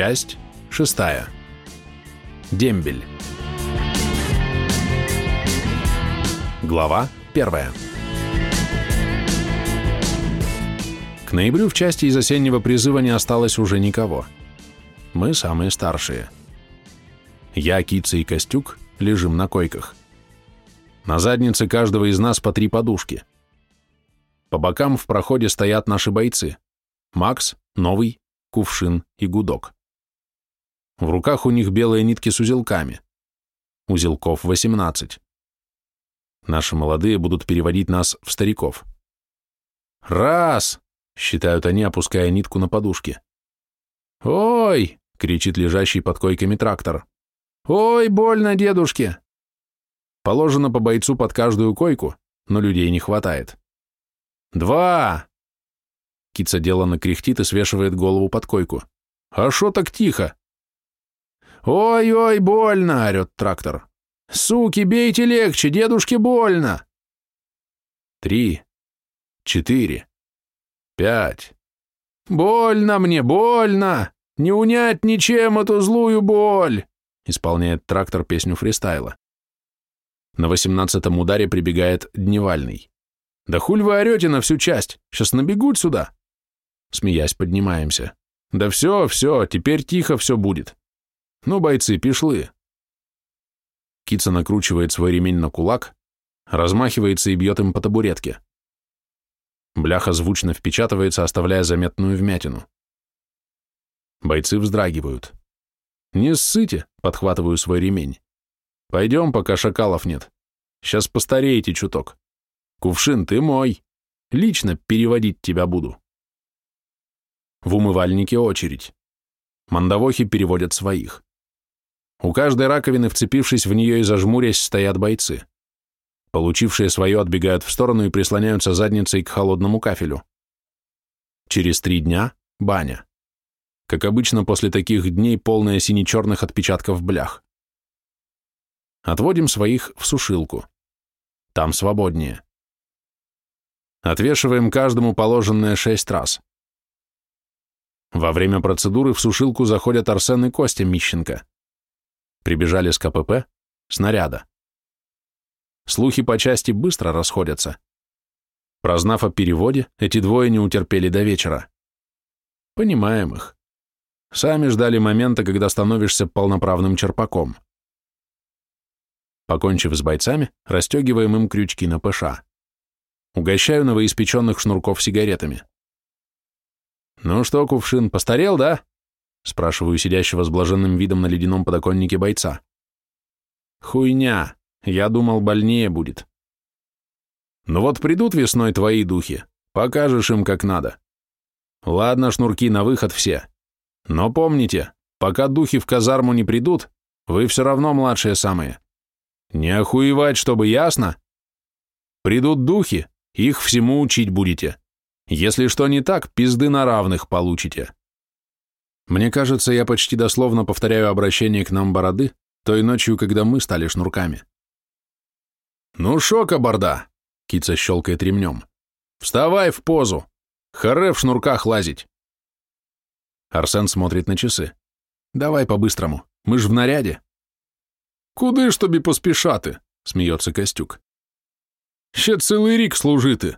Часть шестая. Дембель. Глава первая. К ноябрю в части из осеннего призыва не осталось уже никого. Мы самые старшие. Я, Кица и Костюк лежим на койках. На заднице каждого из нас по три подушки. По бокам в проходе стоят наши бойцы. Макс, Новый, Кувшин и Гудок. В руках у них белые нитки с узелками. Узелков 18. Наши молодые будут переводить нас в стариков. «Раз!» — считают они, опуская нитку на подушке. «Ой!» — кричит лежащий под койками трактор. «Ой, больно дедушке!» Положено по бойцу под каждую койку, но людей не хватает. «Два!» Кица деланно кряхтит и свешивает голову под койку. «А шо так тихо?» «Ой-ой, больно!» — орет трактор. «Суки, бейте легче, дедушке больно!» Три, четыре, пять. «Больно мне, больно! Не унять ничем эту злую боль!» исполняет трактор песню фристайла. На восемнадцатом ударе прибегает Дневальный. «Да хуль вы орете на всю часть! Сейчас набегут сюда!» Смеясь, поднимаемся. «Да все, все, теперь тихо все будет. Ну, бойцы, пишлы!» Кица накручивает свой ремень на кулак, размахивается и бьет им по табуретке. Бляха звучно впечатывается, оставляя заметную вмятину. Бойцы вздрагивают. «Не ссыте!» — подхватываю свой ремень. «Пойдем, пока шакалов нет. Сейчас постареете чуток. Кувшин, ты мой. Лично переводить тебя буду». В умывальнике очередь. Мандавохи переводят своих. У каждой раковины, вцепившись в нее и зажмурясь, стоят бойцы. Получившие свое отбегают в сторону и прислоняются задницей к холодному кафелю. Через три дня – баня. Как обычно, после таких дней полная сине-черных отпечатков блях. Отводим своих в сушилку. Там свободнее. Отвешиваем каждому положенное шесть раз. Во время процедуры в сушилку заходят Арсен и Костя Мищенко. Прибежали с КПП, снаряда. Слухи по части быстро расходятся. Прознав о переводе, эти двое не утерпели до вечера. Понимаем их. Сами ждали момента, когда становишься полноправным черпаком. Покончив с бойцами, расстегиваем им крючки на ПШ. Угощаю новоиспеченных шнурков сигаретами. «Ну что, кувшин, постарел, да?» Спрашиваю сидящего с блаженным видом на ледяном подоконнике бойца. Хуйня. Я думал, больнее будет. Ну вот придут весной твои духи, покажешь им как надо. Ладно, шнурки на выход все. Но помните, пока духи в казарму не придут, вы все равно младшие самые. Не охуевать, чтобы ясно? Придут духи, их всему учить будете. Если что не так, пизды на равных получите. Мне кажется, я почти дословно повторяю обращение к нам бороды той ночью, когда мы стали шнурками. «Ну шо, кабарда!» — Кица щелкает ремнем. «Вставай в позу! Харе в шнурках лазить!» Арсен смотрит на часы. «Давай по-быстрому, мы ж в наряде». «Куди ж тобі поспішати?» — сміється Костюк. «Ще цілий рік служити.